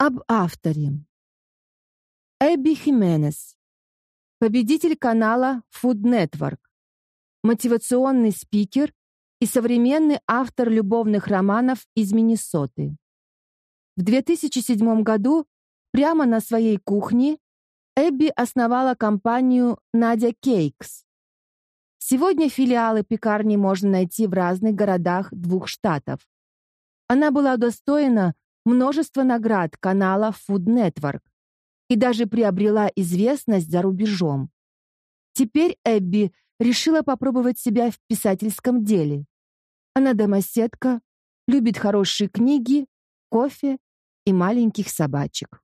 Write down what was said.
Об авторе. Эбби Хименес. Победитель канала Food Network. Мотивационный спикер и современный автор любовных романов из Миннесоты. В 2007 году прямо на своей кухне Эбби основала компанию Надя Кейкс. Сегодня филиалы пекарни можно найти в разных городах двух штатов. Она была удостоена множество наград канала Food Network и даже приобрела известность за рубежом. Теперь Эбби решила попробовать себя в писательском деле. Она домоседка, любит хорошие книги, кофе и маленьких собачек.